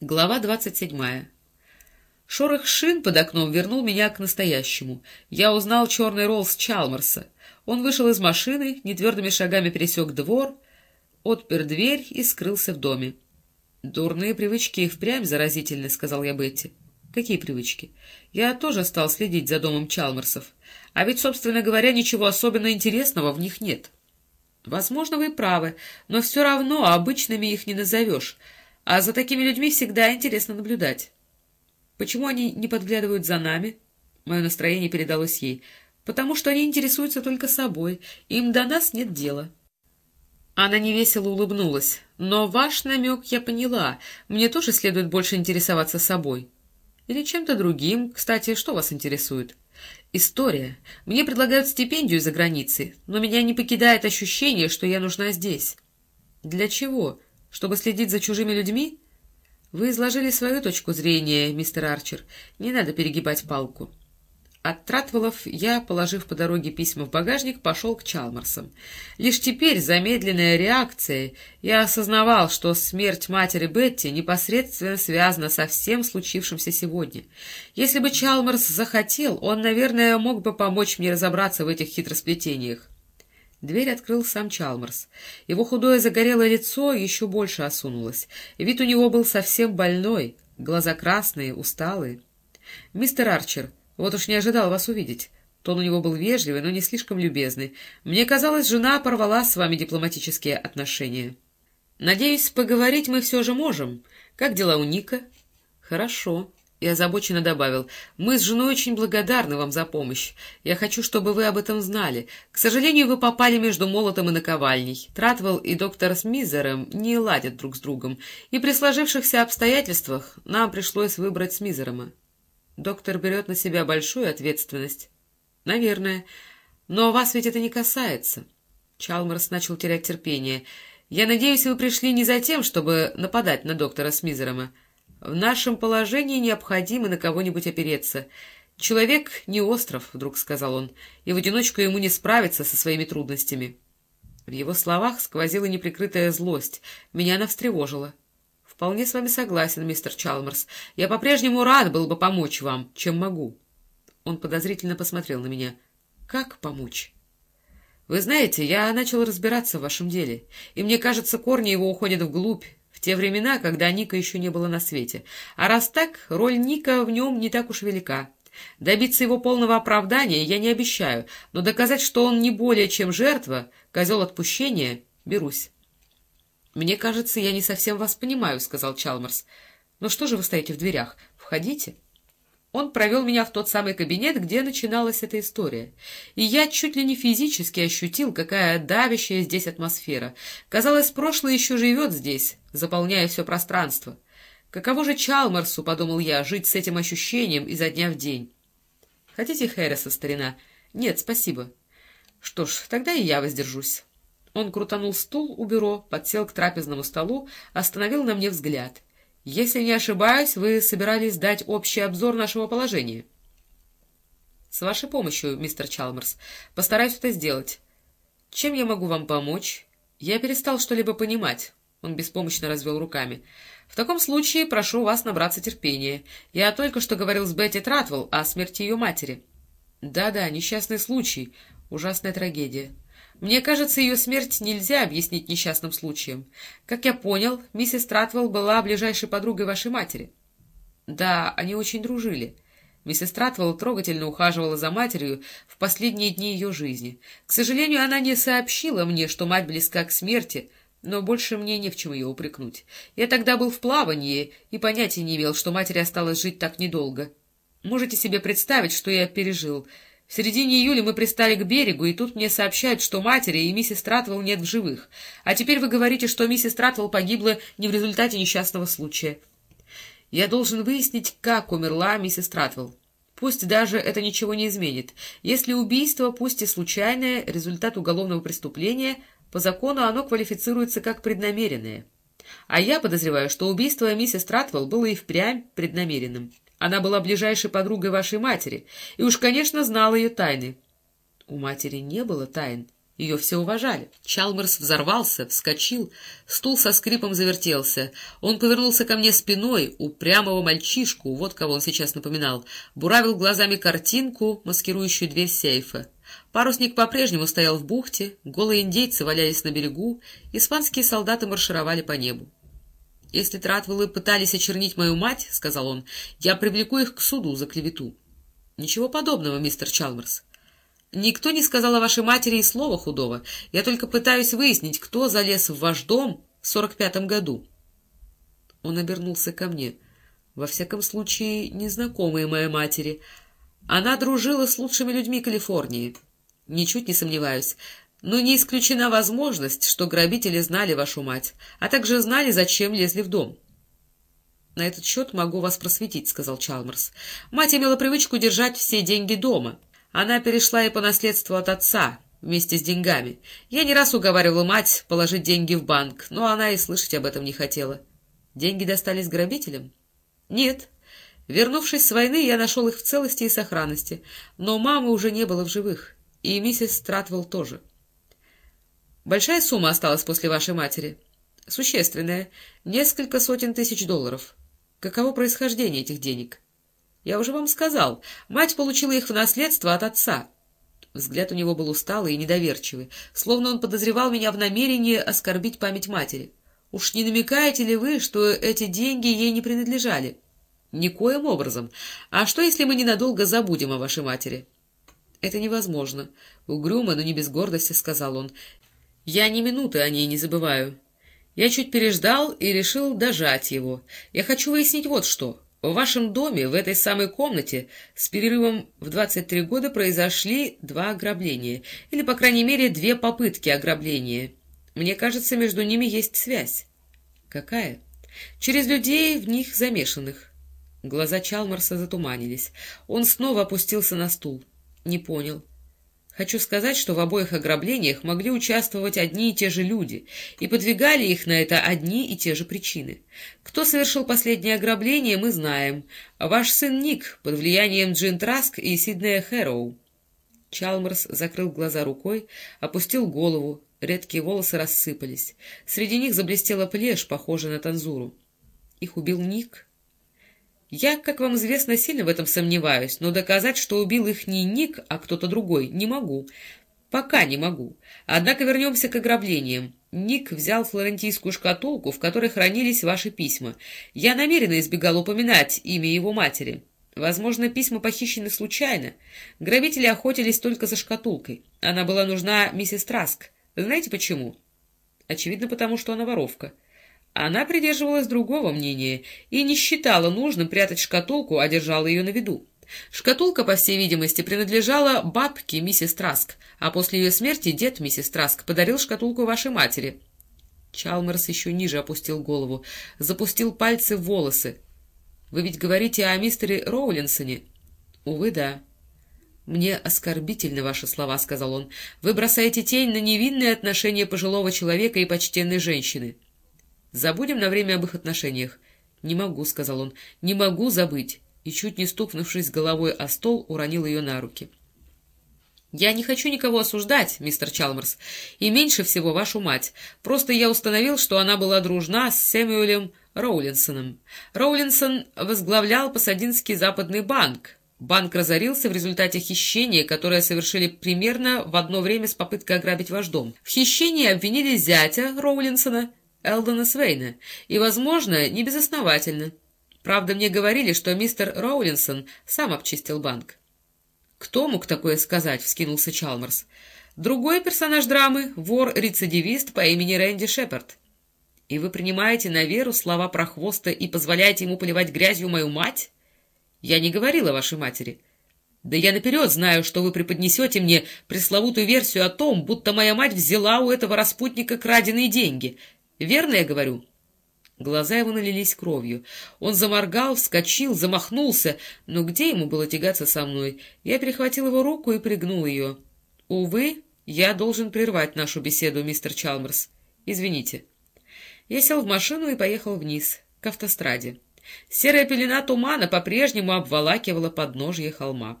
Глава двадцать седьмая. Шорох шин под окном вернул меня к настоящему. Я узнал черный Роллс Чалмарса. Он вышел из машины, нетвердыми шагами пересек двор, отпер дверь и скрылся в доме. «Дурные привычки и впрямь заразительны», — сказал я Бетти. «Какие привычки?» «Я тоже стал следить за домом Чалмарсов. А ведь, собственно говоря, ничего особенно интересного в них нет». «Возможно, вы правы, но все равно обычными их не назовешь». А за такими людьми всегда интересно наблюдать. Почему они не подглядывают за нами? Мое настроение передалось ей. Потому что они интересуются только собой. Им до нас нет дела. Она невесело улыбнулась. Но ваш намек я поняла. Мне тоже следует больше интересоваться собой. Или чем-то другим. Кстати, что вас интересует? История. Мне предлагают стипендию за границей, но меня не покидает ощущение, что я нужна здесь. Для чего? — чтобы следить за чужими людьми? Вы изложили свою точку зрения, мистер Арчер. Не надо перегибать палку. От Тратвеллов я, положив по дороге письма в багажник, пошел к Чалмарсам. Лишь теперь, замедленная реакция, я осознавал, что смерть матери Бетти непосредственно связана со всем случившимся сегодня. Если бы Чалмарс захотел, он, наверное, мог бы помочь мне разобраться в этих хитросплетениях. Дверь открыл сам Чалмарс. Его худое загорелое лицо еще больше осунулось. Вид у него был совсем больной, глаза красные, усталые. — Мистер Арчер, вот уж не ожидал вас увидеть. Тон у него был вежливый, но не слишком любезный. Мне казалось, жена порвала с вами дипломатические отношения. — Надеюсь, поговорить мы все же можем. Как дела у Ника? — Хорошо и озабоченно добавил, «Мы с женой очень благодарны вам за помощь. Я хочу, чтобы вы об этом знали. К сожалению, вы попали между молотом и наковальней. Тратвелл и доктор Смизером не ладят друг с другом, и при сложившихся обстоятельствах нам пришлось выбрать Смизерема. Доктор берет на себя большую ответственность. Наверное. Но вас ведь это не касается». Чалмарс начал терять терпение. «Я надеюсь, вы пришли не за тем, чтобы нападать на доктора Смизерема. В нашем положении необходимо на кого-нибудь опереться. Человек не остров, — вдруг сказал он, — и в одиночку ему не справиться со своими трудностями. В его словах сквозила неприкрытая злость. Меня она встревожила. — Вполне с вами согласен, мистер Чалмерс. Я по-прежнему рад был бы помочь вам, чем могу. Он подозрительно посмотрел на меня. — Как помочь? — Вы знаете, я начал разбираться в вашем деле, и мне кажется, корни его уходят вглубь, в те времена, когда Ника еще не было на свете. А раз так, роль Ника в нем не так уж велика. Добиться его полного оправдания я не обещаю, но доказать, что он не более чем жертва, козел отпущения, берусь. — Мне кажется, я не совсем вас понимаю, — сказал Чалмарс. — Но что же вы стоите в дверях? Входите. — он провел меня в тот самый кабинет, где начиналась эта история. И я чуть ли не физически ощутил, какая давящая здесь атмосфера. Казалось, прошлое еще живет здесь, заполняя все пространство. Каково же Чалмарсу, — подумал я, — жить с этим ощущением изо дня в день? Хотите Хэрриса, старина? Нет, спасибо. Что ж, тогда и я воздержусь. Он крутанул стул у бюро, подсел к трапезному столу, остановил на мне взгляд — если не ошибаюсь, вы собирались дать общий обзор нашего положения. — С вашей помощью, мистер Чалмерс. Постараюсь это сделать. Чем я могу вам помочь? Я перестал что-либо понимать. Он беспомощно развел руками. — В таком случае прошу вас набраться терпения. Я только что говорил с Бетти Тратвелл о смерти ее матери. Да — Да-да, несчастный случай. Ужасная трагедия. Мне кажется, ее смерть нельзя объяснить несчастным случаем. Как я понял, миссис Тратвелл была ближайшей подругой вашей матери. Да, они очень дружили. Миссис Тратвелл трогательно ухаживала за матерью в последние дни ее жизни. К сожалению, она не сообщила мне, что мать близка к смерти, но больше мне не в чем ее упрекнуть. Я тогда был в плавании и понятия не имел, что матери осталось жить так недолго. Можете себе представить, что я пережил — в середине июля мы пристали к берегу, и тут мне сообщают, что матери и миссис Тратвелл нет в живых. А теперь вы говорите, что миссис Тратвелл погибла не в результате несчастного случая. Я должен выяснить, как умерла миссис Тратвелл. Пусть даже это ничего не изменит. Если убийство, пусть и случайное, результат уголовного преступления, по закону оно квалифицируется как преднамеренное. А я подозреваю, что убийство миссис Тратвелл было и впрямь преднамеренным. Она была ближайшей подругой вашей матери и уж, конечно, знала ее тайны. — У матери не было тайн. Ее все уважали. Чалмерс взорвался, вскочил, стул со скрипом завертелся. Он повернулся ко мне спиной, упрямого мальчишку, вот кого он сейчас напоминал, буравил глазами картинку, маскирующую дверь сейфа. Парусник по-прежнему стоял в бухте, голые индейцы валялись на берегу, испанские солдаты маршировали по небу. — Если Тратвеллы пытались очернить мою мать, — сказал он, — я привлеку их к суду за клевету. — Ничего подобного, мистер Чалмерс. Никто не сказал о вашей матери и слова худого. Я только пытаюсь выяснить, кто залез в ваш дом в сорок пятом году. Он обернулся ко мне. Во всяком случае, незнакомые моей матери. Она дружила с лучшими людьми Калифорнии. Ничуть не сомневаюсь. Но не исключена возможность, что грабители знали вашу мать, а также знали, зачем лезли в дом. — На этот счет могу вас просветить, — сказал Чалмерс. Мать имела привычку держать все деньги дома. Она перешла и по наследству от отца, вместе с деньгами. Я не раз уговаривала мать положить деньги в банк, но она и слышать об этом не хотела. Деньги достались грабителям? Нет. Вернувшись с войны, я нашел их в целости и сохранности, но мамы уже не было в живых, и миссис Стратвелл тоже. Большая сумма осталась после вашей матери? Существенная. Несколько сотен тысяч долларов. Каково происхождение этих денег? — я уже вам сказал, мать получила их в наследство от отца. Взгляд у него был усталый и недоверчивый, словно он подозревал меня в намерении оскорбить память матери. Уж не намекаете ли вы, что эти деньги ей не принадлежали? Никоим образом. А что, если мы ненадолго забудем о вашей матери? Это невозможно. Угрюмо, но не без гордости, сказал он. Я ни минуты о ней не забываю. Я чуть переждал и решил дожать его. Я хочу выяснить вот что. В вашем доме, в этой самой комнате, с перерывом в 23 года произошли два ограбления, или, по крайней мере, две попытки ограбления. Мне кажется, между ними есть связь. Какая? Через людей в них замешанных. Глаза Чалмарса затуманились. Он снова опустился на стул. Не понял. Хочу сказать, что в обоих ограблениях могли участвовать одни и те же люди, и подвигали их на это одни и те же причины. Кто совершил последнее ограбление, мы знаем. Ваш сын Ник под влиянием Джин Траск и Сиднея Хэроу. Чалмерс закрыл глаза рукой, опустил голову, редкие волосы рассыпались. Среди них заблестела плешь, похожая на танзуру. Их убил Ник? Я, как вам известно, сильно в этом сомневаюсь, но доказать, что убил их не Ник, а кто-то другой, не могу. Пока не могу. Однако вернемся к ограблениям. Ник взял флорентийскую шкатулку, в которой хранились ваши письма. Я намеренно избегал упоминать имя его матери. Возможно, письма похищены случайно. Грабители охотились только за шкатулкой. Она была нужна миссис Траск. Знаете почему? Очевидно, потому что она воровка. Она придерживалась другого мнения и не считала нужным прятать шкатулку, а держала ее на виду. Шкатулка, по всей видимости, принадлежала бабке миссис Траск, а после ее смерти дед миссис Траск подарил шкатулку вашей матери. Чалмерс еще ниже опустил голову, запустил пальцы в волосы. — Вы ведь говорите о мистере Роулинсоне? — Увы, да. — Мне оскорбительны ваши слова, — сказал он. — Вы бросаете тень на невинные отношения пожилого человека и почтенной женщины. — Забудем на время об их отношениях. — Не могу, — сказал он, — не могу забыть. И, чуть не стукнувшись головой о стол, уронил ее на руки. — Я не хочу никого осуждать, мистер Чалмерс, и меньше всего вашу мать. Просто я установил, что она была дружна с Сэмюэлем Роулинсоном. Роулинсон возглавлял Пасадинский западный банк. Банк разорился в результате хищения, которое совершили примерно в одно время с попыткой ограбить ваш дом. В хищении обвинили зятя Роулинсона, Элдона Свейна, и, возможно, не безосновательно. Правда, мне говорили, что мистер Роулинсон сам обчистил банк. «Кто мог такое сказать?» — вскинулся Чалмерс. «Другой персонаж драмы — вор-рецидивист по имени Рэнди Шепард. И вы принимаете на веру слова про хвоста и позволяете ему поливать грязью мою мать? Я не говорила вашей матери». Да я наперед знаю, что вы преподнесете мне пресловутую версию о том, будто моя мать взяла у этого распутника краденые деньги. Верно я говорю?» Глаза его налились кровью. Он заморгал, вскочил, замахнулся, но где ему было тягаться со мной? Я перехватил его руку и пригнул ее. «Увы, я должен прервать нашу беседу, мистер Чалмерс. Извините». Я сел в машину и поехал вниз, к автостраде. Серая пелена тумана по-прежнему обволакивала подножье холма.